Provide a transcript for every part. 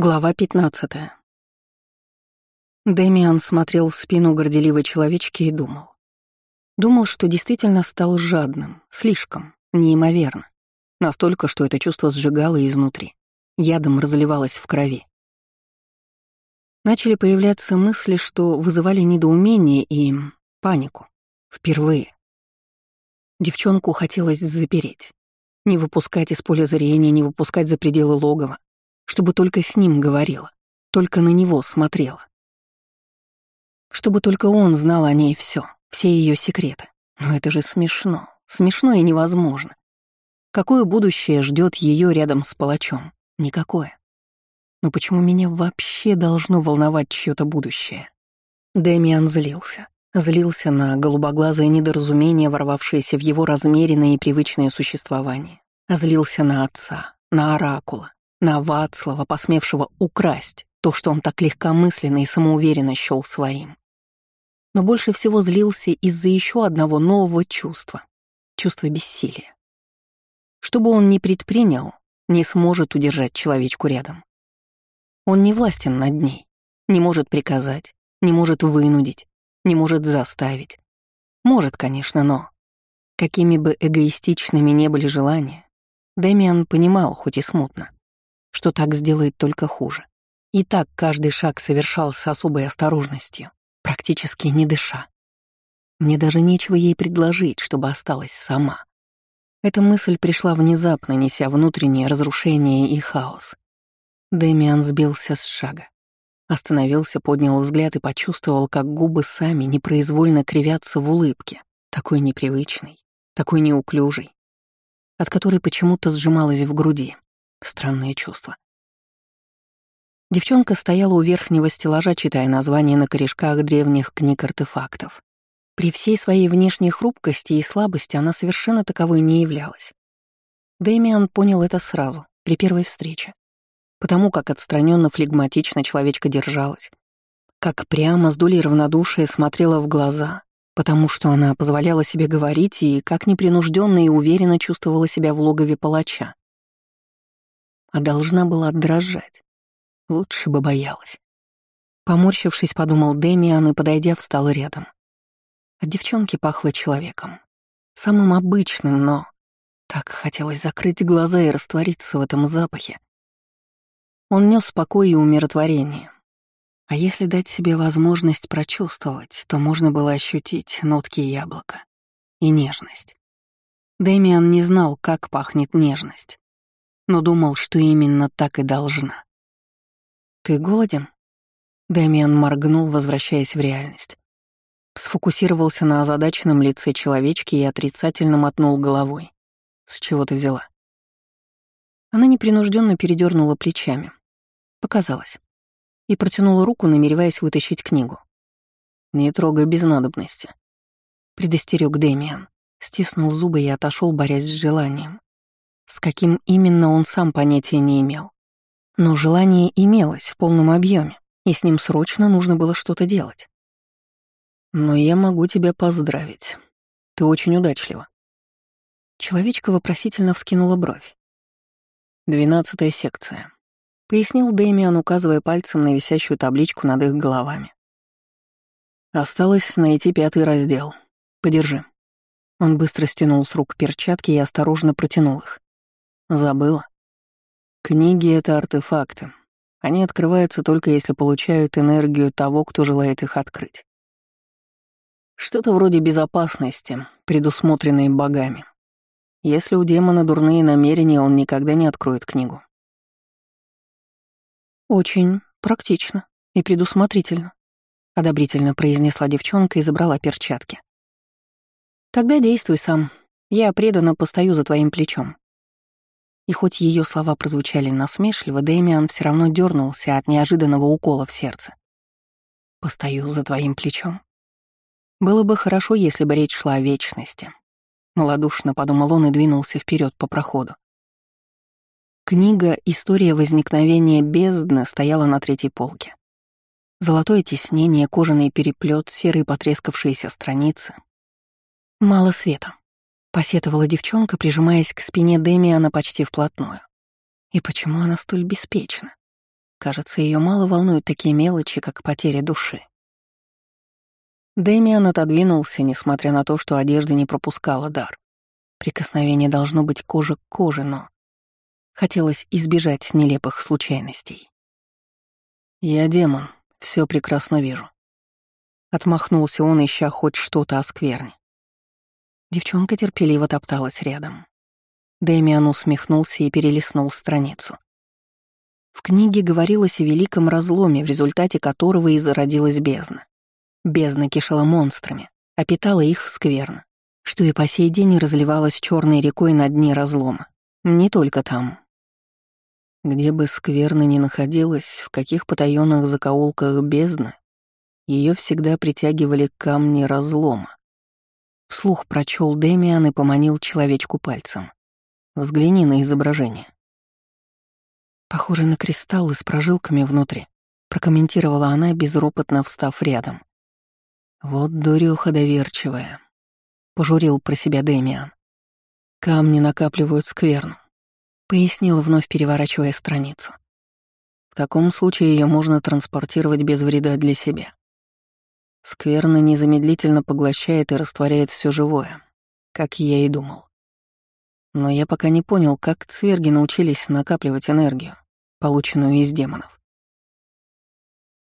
Глава 15. Дэмиан смотрел в спину горделивой человечки и думал. Думал, что действительно стал жадным, слишком, неимоверно. Настолько, что это чувство сжигало изнутри, ядом разливалось в крови. Начали появляться мысли, что вызывали недоумение и панику. Впервые. Девчонку хотелось запереть. Не выпускать из поля зрения, не выпускать за пределы логова чтобы только с ним говорила, только на него смотрела. Чтобы только он знал о ней все, все ее секреты. Но это же смешно, смешно и невозможно. Какое будущее ждет ее рядом с палачом? Никакое. Но почему меня вообще должно волновать чье-то будущее? Дэмиан злился. Злился на голубоглазое недоразумение, ворвавшееся в его размеренное и привычное существование. Злился на отца, на оракула, на Вацлава, посмевшего украсть то, что он так легкомысленно и самоуверенно счёл своим. Но больше всего злился из-за еще одного нового чувства — чувства бессилия. Что бы он ни предпринял, не сможет удержать человечку рядом. Он не властен над ней, не может приказать, не может вынудить, не может заставить. Может, конечно, но... Какими бы эгоистичными не были желания, Дэмиан понимал, хоть и смутно, что так сделает только хуже. И так каждый шаг совершал с особой осторожностью, практически не дыша. Мне даже нечего ей предложить, чтобы осталась сама. Эта мысль пришла внезапно, неся внутреннее разрушение и хаос. Дэмиан сбился с шага. Остановился, поднял взгляд и почувствовал, как губы сами непроизвольно кривятся в улыбке, такой непривычной, такой неуклюжей, от которой почему-то сжималась в груди. Странное чувство. Девчонка стояла у верхнего стеллажа, читая названия на корешках древних книг-артефактов. При всей своей внешней хрупкости и слабости она совершенно таковой не являлась. Дэмиан понял это сразу, при первой встрече. Потому как отстраненно флегматично человечка держалась, как прямо с долей равнодушия смотрела в глаза, потому что она позволяла себе говорить и как непринужденно и уверенно чувствовала себя в логове палача а должна была дрожать. Лучше бы боялась. Поморщившись, подумал Дэмиан и, подойдя, встал рядом. От девчонки пахло человеком. Самым обычным, но... Так хотелось закрыть глаза и раствориться в этом запахе. Он нес покой и умиротворение. А если дать себе возможность прочувствовать, то можно было ощутить нотки яблока и нежность. Дэмиан не знал, как пахнет нежность но думал, что именно так и должна. «Ты голоден?» Дэмиан моргнул, возвращаясь в реальность. Сфокусировался на озадаченном лице человечки и отрицательно мотнул головой. «С чего ты взяла?» Она непринужденно передернула плечами. Показалось. И протянула руку, намереваясь вытащить книгу. «Не трогай без надобности», — предостерег Дэмиан. Стиснул зубы и отошел, борясь с желанием. С каким именно он сам понятия не имел. Но желание имелось в полном объеме, и с ним срочно нужно было что-то делать. «Но я могу тебя поздравить. Ты очень удачлива». Человечка вопросительно вскинула бровь. «Двенадцатая секция», — пояснил Дэмиан, указывая пальцем на висящую табличку над их головами. «Осталось найти пятый раздел. Подержи». Он быстро стянул с рук перчатки и осторожно протянул их. Забыла? Книги — это артефакты. Они открываются только если получают энергию того, кто желает их открыть. Что-то вроде безопасности, предусмотренной богами. Если у демона дурные намерения, он никогда не откроет книгу. «Очень практично и предусмотрительно», — одобрительно произнесла девчонка и забрала перчатки. «Тогда действуй сам. Я преданно постою за твоим плечом. И хоть ее слова прозвучали насмешливо, Дэмиан все равно дернулся от неожиданного укола в сердце. «Постою за твоим плечом». Было бы хорошо, если бы речь шла о вечности. Малодушно подумал он и двинулся вперед по проходу. Книга «История возникновения бездны» стояла на третьей полке. Золотое тиснение, кожаный переплет, серые потрескавшиеся страницы. Мало света. Посетовала девчонка, прижимаясь к спине Демиана почти вплотную. И почему она столь беспечна? Кажется, ее мало волнуют такие мелочи, как потеря души. Дэмиан отодвинулся, несмотря на то, что одежда не пропускала дар. Прикосновение должно быть кожа к коже, но... Хотелось избежать нелепых случайностей. «Я демон, все прекрасно вижу». Отмахнулся он, ища хоть что-то о скверне. Девчонка терпеливо топталась рядом. Дэмиан усмехнулся и перелистнул страницу. В книге говорилось о великом разломе, в результате которого и зародилась бездна. Бездна кишела монстрами, а питала их скверно, что и по сей день разливалась черной рекой на дне разлома. Не только там. Где бы скверна ни находилась, в каких потаенных закоулках бездны, ее всегда притягивали камни разлома. Вслух прочел Демиан и поманил человечку пальцем. «Взгляни на изображение». «Похоже на кристаллы с прожилками внутри», — прокомментировала она, безропотно встав рядом. «Вот дурёха доверчивая», — пожурил про себя Дэмиан. «Камни накапливают скверну», — пояснил, вновь переворачивая страницу. «В таком случае ее можно транспортировать без вреда для себя. Скверна незамедлительно поглощает и растворяет все живое, как я и думал. Но я пока не понял, как цверги научились накапливать энергию, полученную из демонов.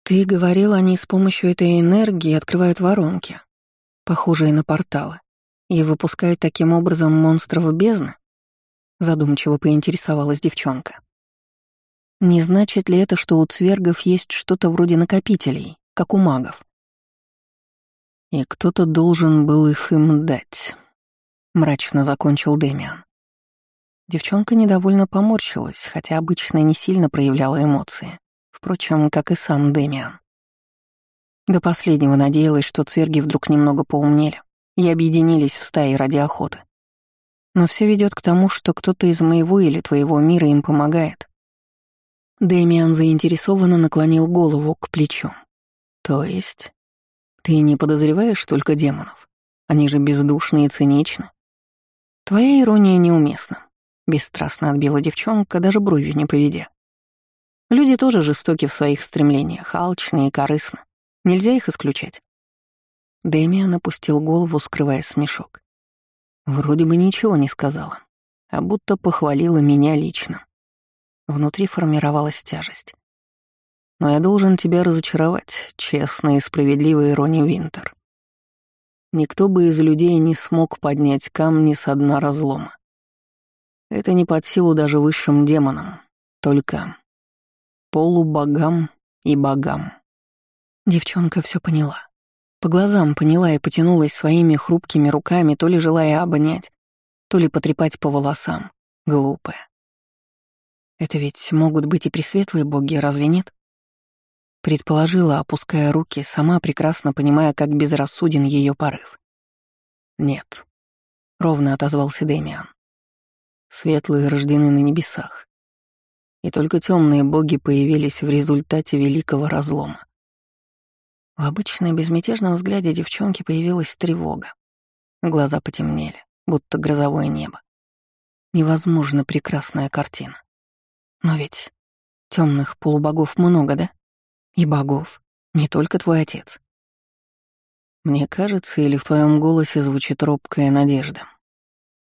Ты говорил, они с помощью этой энергии открывают воронки, похожие на порталы, и выпускают таким образом монстров бездны? Задумчиво поинтересовалась девчонка. Не значит ли это, что у цвергов есть что-то вроде накопителей, как у магов? И кто-то должен был их им дать. Мрачно закончил Дэмиан. Девчонка недовольно поморщилась, хотя обычно не сильно проявляла эмоции. Впрочем, как и сам Дэмиан. До последнего надеялась, что цверги вдруг немного поумнели и объединились в стаи ради охоты. Но все ведет к тому, что кто-то из моего или твоего мира им помогает. Дэмиан заинтересованно наклонил голову к плечу. То есть, ты не подозреваешь только демонов? Они же бездушны и циничны. Твоя ирония неуместна. Бесстрастно отбила девчонка, даже бровью не поведя. Люди тоже жестоки в своих стремлениях, алчные и корыстны. Нельзя их исключать. Дэмиан опустил голову, скрывая смешок. Вроде бы ничего не сказала, а будто похвалила меня лично. Внутри формировалась тяжесть. Но я должен тебя разочаровать, честный и справедливый Ронни Винтер. Никто бы из людей не смог поднять камни с дна разлома. Это не под силу даже высшим демонам, только полубогам и богам. Девчонка все поняла. По глазам поняла и потянулась своими хрупкими руками, то ли желая обнять, то ли потрепать по волосам. Глупая. Это ведь могут быть и пресветлые боги, разве нет? Предположила, опуская руки, сама прекрасно понимая, как безрассуден ее порыв. «Нет», — ровно отозвался Дэмиан. Светлые рождены на небесах. И только темные боги появились в результате великого разлома. В обычно безмятежном взгляде девчонки появилась тревога. Глаза потемнели, будто грозовое небо. Невозможно прекрасная картина. Но ведь темных полубогов много, да? И богов. Не только твой отец. Мне кажется, или в твоем голосе звучит робкая надежда.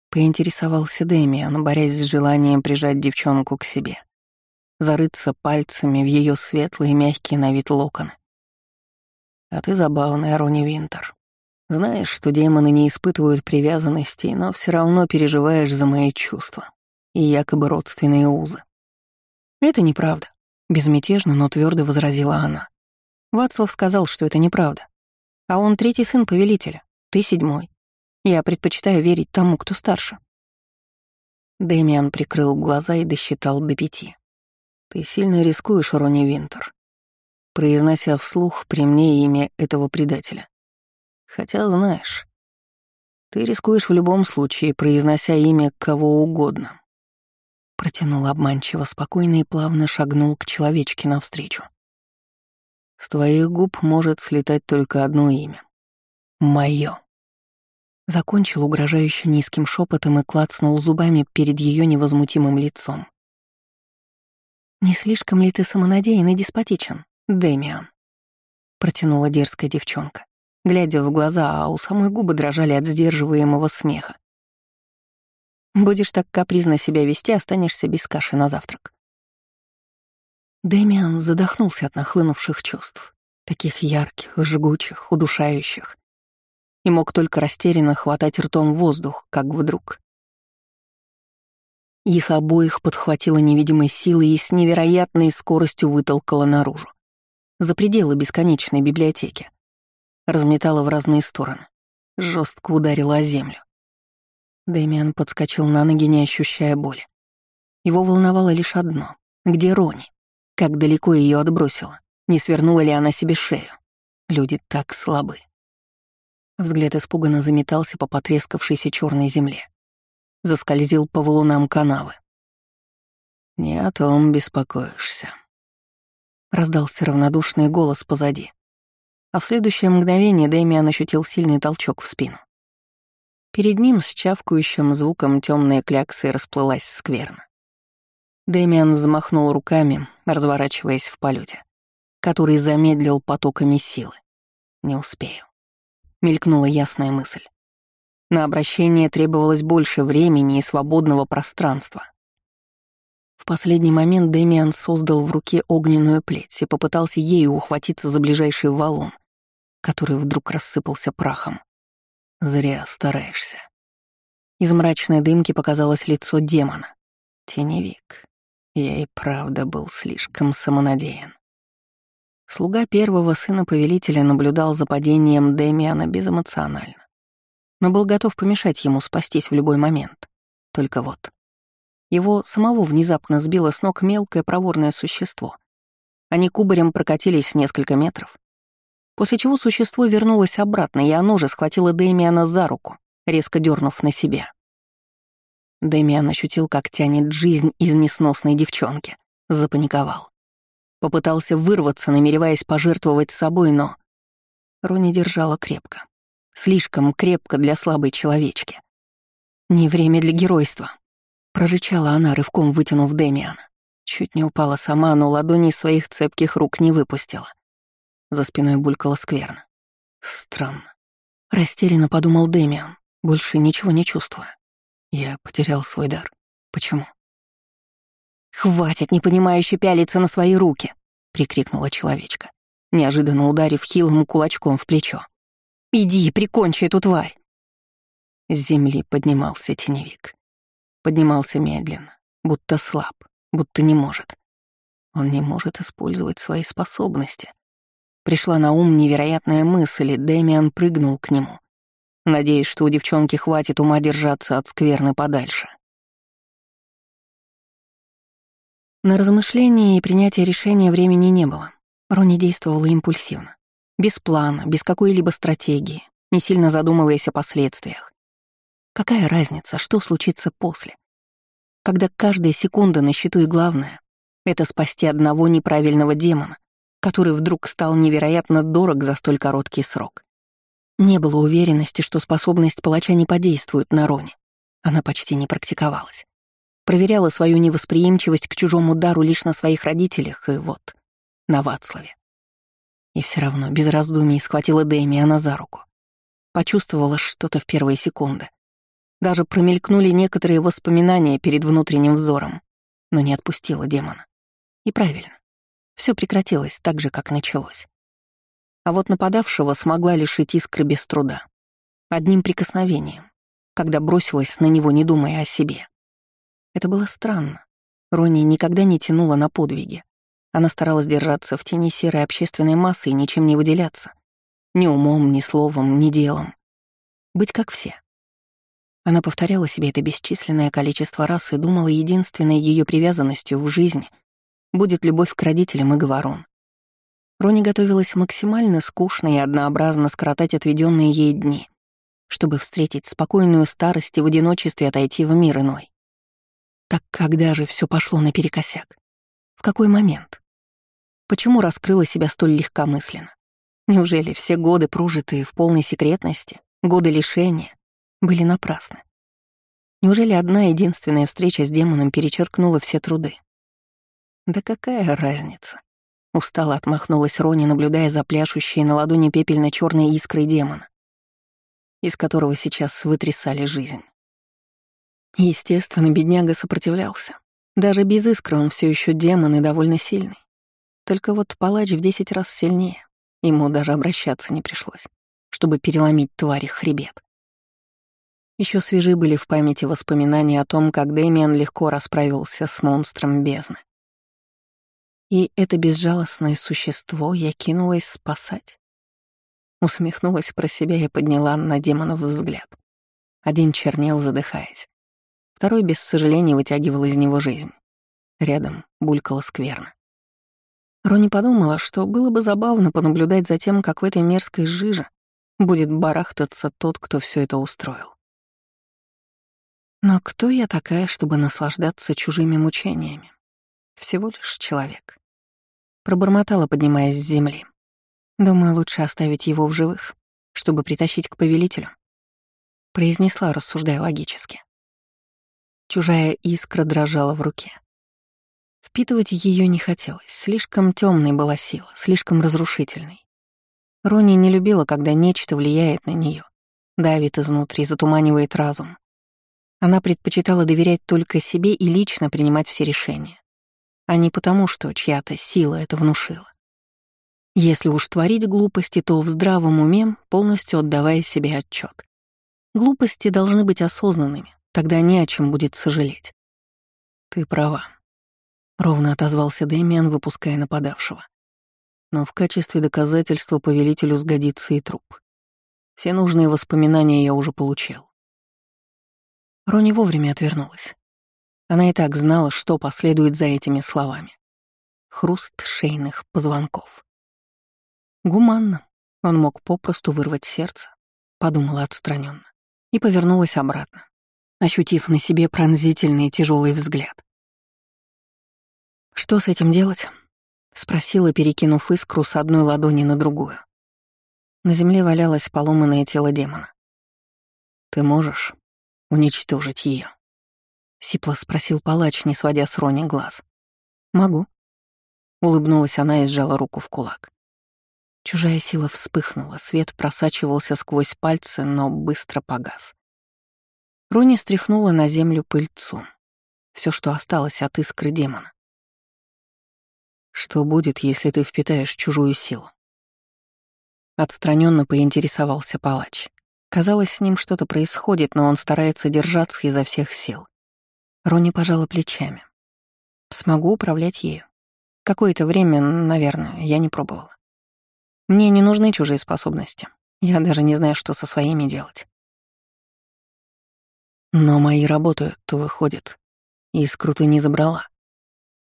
Поинтересовался Дэмиан, борясь с желанием прижать девчонку к себе. Зарыться пальцами в ее светлые мягкие на вид локоны. А ты забавная, Рони Винтер. Знаешь, что демоны не испытывают привязанности, но все равно переживаешь за мои чувства и якобы родственные узы. Это неправда. Безмятежно, но твердо возразила она. Вацлав сказал, что это неправда. А он третий сын повелителя, ты седьмой. Я предпочитаю верить тому, кто старше. Дэмиан прикрыл глаза и досчитал до пяти. Ты сильно рискуешь, Ронни Винтер, произнося вслух при мне имя этого предателя. Хотя, знаешь, ты рискуешь в любом случае, произнося имя кого угодно. Протянул обманчиво спокойно и плавно шагнул к человечке навстречу. С твоих губ может слетать только одно имя. Моё. Закончил угрожающе низким шепотом и клацнул зубами перед ее невозмутимым лицом. «Не слишком ли ты самонадеян и деспотичен, Дэмиан?» Протянула дерзкая девчонка, глядя в глаза, а у самой губы дрожали от сдерживаемого смеха. «Будешь так капризно себя вести, останешься без каши на завтрак». Дэмиан задохнулся от нахлынувших чувств, таких ярких, жгучих, удушающих, и мог только растерянно хватать ртом воздух, как вдруг их обоих подхватила невидимой силой и с невероятной скоростью вытолкала наружу. За пределы бесконечной библиотеки. Разметала в разные стороны. жестко ударила о землю. Дэмиан подскочил на ноги, не ощущая боли. Его волновало лишь одно — где Рони? Как далеко ее отбросило? Не свернула ли она себе шею? Люди так слабы. Взгляд испуганно заметался по потрескавшейся черной земле заскользил по валунам канавы. «Не о том беспокоишься», — раздался равнодушный голос позади. А в следующее мгновение Дэмиан ощутил сильный толчок в спину. Перед ним с чавкающим звуком темная клякса и расплылась скверно. Дэмиан взмахнул руками, разворачиваясь в полете, который замедлил потоками силы. «Не успею», — мелькнула ясная мысль. На обращение требовалось больше времени и свободного пространства. В последний момент Дэмиан создал в руке огненную плеть и попытался ею ухватиться за ближайший валун, который вдруг рассыпался прахом. Зря стараешься. Из мрачной дымки показалось лицо демона. Теневик. Я и правда был слишком самонадеян. Слуга первого сына повелителя наблюдал за падением Дэмиана безэмоционально но был готов помешать ему спастись в любой момент. Только вот. Его самого внезапно сбило с ног мелкое проворное существо. Они кубарем прокатились несколько метров, после чего существо вернулось обратно, и оно же схватило Дэмиана за руку, резко дернув на себя. Дэмиан ощутил, как тянет жизнь из несносной девчонки. Запаниковал. Попытался вырваться, намереваясь пожертвовать собой, но... Рони держала крепко. Слишком крепко для слабой человечки. «Не время для геройства», — прорычала она, рывком вытянув Демиана. Чуть не упала сама, но ладони своих цепких рук не выпустила. За спиной булькала скверно. Странно. Растерянно подумал Демиан, больше ничего не чувствуя. Я потерял свой дар. Почему? «Хватит непонимающе пялиться на свои руки!» — прикрикнула человечка, неожиданно ударив хилым кулачком в плечо. Иди, прикончи эту тварь!» С земли поднимался теневик. Поднимался медленно, будто слаб, будто не может. Он не может использовать свои способности. Пришла на ум невероятная мысль, и Дэмиан прыгнул к нему, надеясь, что у девчонки хватит ума держаться от скверны подальше. На размышления и принятие решения времени не было. Рони действовала импульсивно. Без плана, без какой-либо стратегии, не сильно задумываясь о последствиях. Какая разница, что случится после? Когда каждая секунда на счету и главное — это спасти одного неправильного демона, который вдруг стал невероятно дорог за столь короткий срок. Не было уверенности, что способность палача не подействует на Роне. Она почти не практиковалась. Проверяла свою невосприимчивость к чужому дару лишь на своих родителях и вот, на Вацлаве. И все равно без раздумий схватила Дэмиана за руку. Почувствовала что-то в первые секунды. Даже промелькнули некоторые воспоминания перед внутренним взором, но не отпустила демона. И правильно. Все прекратилось так же, как началось. А вот нападавшего смогла лишить искры без труда. Одним прикосновением, когда бросилась на него, не думая о себе. Это было странно. Рони никогда не тянула на подвиги. Она старалась держаться в тени серой общественной массы и ничем не выделяться. Ни умом, ни словом, ни делом. Быть как все. Она повторяла себе это бесчисленное количество раз и думала, единственной ее привязанностью в жизни будет любовь к родителям и говорун. Рони готовилась максимально скучно и однообразно скоротать отведенные ей дни, чтобы встретить спокойную старость и в одиночестве отойти в мир иной. Так когда же все пошло наперекосяк? В какой момент? Почему раскрыла себя столь легкомысленно? Неужели все годы, прожитые в полной секретности, годы лишения, были напрасны? Неужели одна единственная встреча с демоном перечеркнула все труды? Да какая разница? Устало отмахнулась Рони, наблюдая за пляшущей на ладони пепельно черной искрой демона, из которого сейчас вытрясали жизнь. Естественно, бедняга сопротивлялся. Даже без искры он все еще демон и довольно сильный. Только вот палач в десять раз сильнее. Ему даже обращаться не пришлось, чтобы переломить твари хребет. Еще свежи были в памяти воспоминания о том, как Дэмиан легко расправился с монстром бездны. И это безжалостное существо я кинулась спасать. Усмехнулась про себя и подняла на демонов взгляд. Один чернел, задыхаясь. Второй без сожаления вытягивал из него жизнь. Рядом булькало скверно. Рони подумала, что было бы забавно понаблюдать за тем, как в этой мерзкой жиже будет барахтаться тот, кто все это устроил. Но кто я такая, чтобы наслаждаться чужими мучениями? Всего лишь человек. Пробормотала, поднимаясь с земли. Думаю, лучше оставить его в живых, чтобы притащить к повелителю. Произнесла, рассуждая логически. Чужая искра дрожала в руке. Впитывать ее не хотелось, слишком темной была сила, слишком разрушительной. Рони не любила, когда нечто влияет на нее, давит изнутри, затуманивает разум. Она предпочитала доверять только себе и лично принимать все решения, а не потому, что чья-то сила это внушила. Если уж творить глупости, то в здравом уме, полностью отдавая себе отчет. Глупости должны быть осознанными, тогда не о чем будет сожалеть. Ты права. Ровно отозвался Дэмиан, выпуская нападавшего. Но в качестве доказательства повелителю сгодится и труп. Все нужные воспоминания я уже получил. Рони вовремя отвернулась. Она и так знала, что последует за этими словами. Хруст шейных позвонков. Гуманно. Он мог попросту вырвать сердце, подумала отстраненно, и повернулась обратно, ощутив на себе пронзительный тяжелый взгляд. «Что с этим делать?» — спросила, перекинув искру с одной ладони на другую. На земле валялось поломанное тело демона. «Ты можешь?» уничтожить ее? Сипло спросил палач, не сводя с Рони глаз. «Могу». Улыбнулась она и сжала руку в кулак. Чужая сила вспыхнула, свет просачивался сквозь пальцы, но быстро погас. Рони стряхнула на землю пыльцу. Все, что осталось от искры демона. «Что будет, если ты впитаешь чужую силу?» Отстраненно поинтересовался палач. Казалось, с ним что-то происходит, но он старается держаться изо всех сил. Рони пожала плечами. Смогу управлять ею. Какое-то время, наверное, я не пробовала. Мне не нужны чужие способности. Я даже не знаю, что со своими делать. Но мои работают, то выходит. Искру ты не забрала.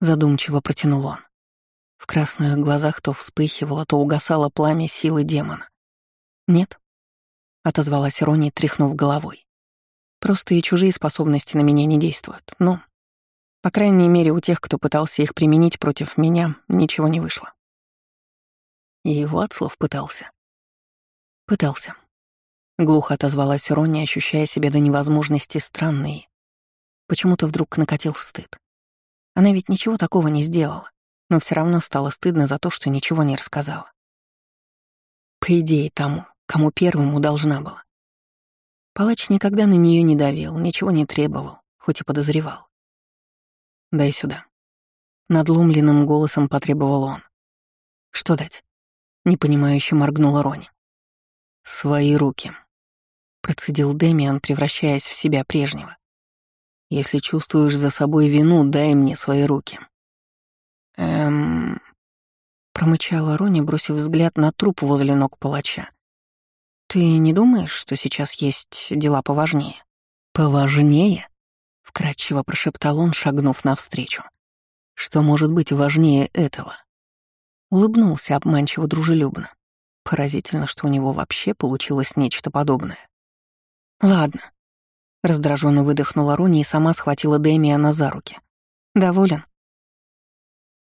Задумчиво протянул он. В красных глазах то вспыхивало, то угасало пламя силы демона. Нет, — отозвалась Рони, тряхнув головой. «Просто и чужие способности на меня не действуют. Ну, по крайней мере, у тех, кто пытался их применить против меня, ничего не вышло». И Вацлав пытался. Пытался. Глухо отозвалась Рони, ощущая себя до невозможности странной. Почему-то вдруг накатил стыд. Она ведь ничего такого не сделала, но все равно стало стыдно за то, что ничего не рассказала. По идее, тому, кому первому должна была. Палач никогда на нее не давил, ничего не требовал, хоть и подозревал. «Дай сюда». Надломленным голосом потребовал он. «Что дать?» Непонимающе моргнула Рони. «Свои руки», — процедил Демиан, превращаясь в себя прежнего. «Если чувствуешь за собой вину, дай мне свои руки». «Эм...» — промычала Рони, бросив взгляд на труп возле ног палача. «Ты не думаешь, что сейчас есть дела поважнее?» «Поважнее?» — вкратчиво прошептал он, шагнув навстречу. «Что может быть важнее этого?» Улыбнулся обманчиво дружелюбно. Поразительно, что у него вообще получилось нечто подобное. «Ладно», — раздраженно выдохнула Рони и сама схватила Дэмиана за руки. «Доволен?»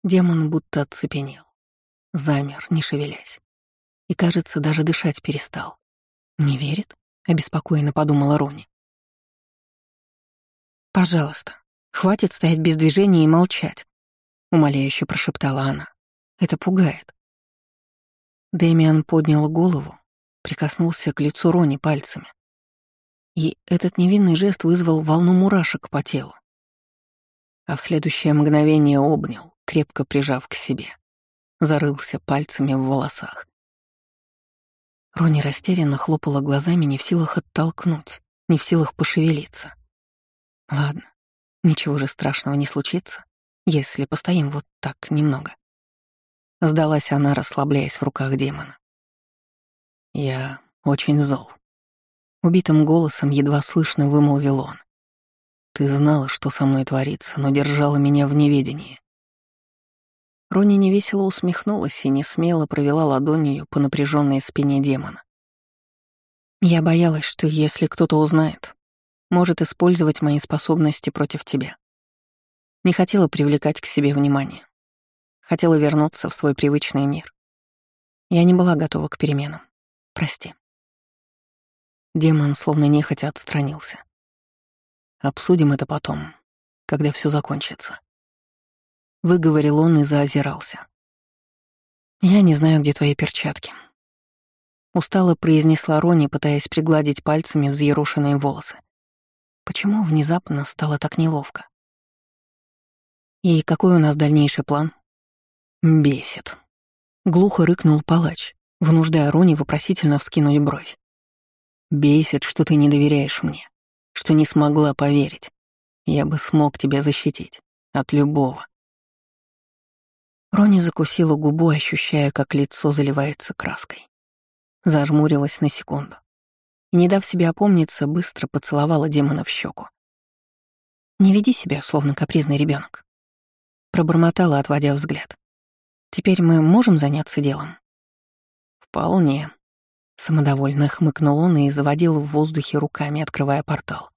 Демон будто оцепенел. Замер, не шевелясь. И, кажется, даже дышать перестал. «Не верит?» — обеспокоенно подумала Рони. «Пожалуйста, хватит стоять без движения и молчать». умоляюще прошептала она. «Это пугает». Дэмиан поднял голову, прикоснулся к лицу Рони пальцами. И этот невинный жест вызвал волну мурашек по телу. А в следующее мгновение обнял, крепко прижав к себе. Зарылся пальцами в волосах. Рони растерянно хлопала глазами, не в силах оттолкнуть, не в силах пошевелиться. Ладно, ничего же страшного не случится, если постоим вот так немного. Сдалась она, расслабляясь в руках демона. «Я очень зол», Убитым голосом едва слышно вымолвил он. «Ты знала, что со мной творится, но держала меня в неведении». Рони невесело усмехнулась и не смело провела ладонью по напряженной спине демона. «Я боялась, что если кто-то узнает, может использовать мои способности против тебя. Не хотела привлекать к себе внимание. Хотела вернуться в свой привычный мир. Я не была готова к переменам. Прости». Демон словно нехотя отстранился. «Обсудим это потом, когда все закончится». Выговорил он и заозирался. «Я не знаю, где твои перчатки». Устало произнесла Рони, пытаясь пригладить пальцами взъерошенные волосы. Почему внезапно стало так неловко? «И какой у нас дальнейший план?» «Бесит». Глухо рыкнул палач, вынуждая Рони вопросительно вскинуть бровь. Бесит, что ты не доверяешь мне, что не смогла поверить. Я бы смог тебя защитить. От любого. Рони закусила губу, ощущая, как лицо заливается краской. Зажмурилась на секунду. И, не дав себе опомниться, быстро поцеловала демона в щеку. «Не веди себя, словно капризный ребенок. Пробормотала, отводя взгляд. «Теперь мы можем заняться делом?» «Вполне», Самодовольно хмыкнул он и заводил в воздухе руками, открывая портал.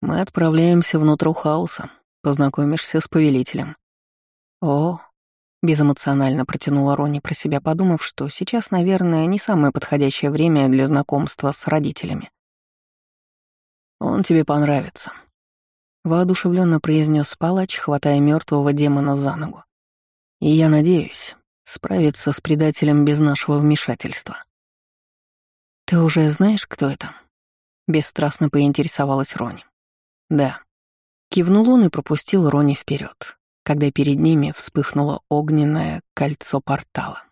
«Мы отправляемся внутрь хаоса. Познакомишься с повелителем». «О!» — безэмоционально протянула Рони про себя, подумав, что сейчас, наверное, не самое подходящее время для знакомства с родителями. «Он тебе понравится», — воодушевленно произнес палач, хватая мертвого демона за ногу. «И я надеюсь справиться с предателем без нашего вмешательства». «Ты уже знаешь, кто это?» Бесстрастно поинтересовалась Рони. «Да». Кивнул он и пропустил Рони вперед, когда перед ними вспыхнуло огненное кольцо портала.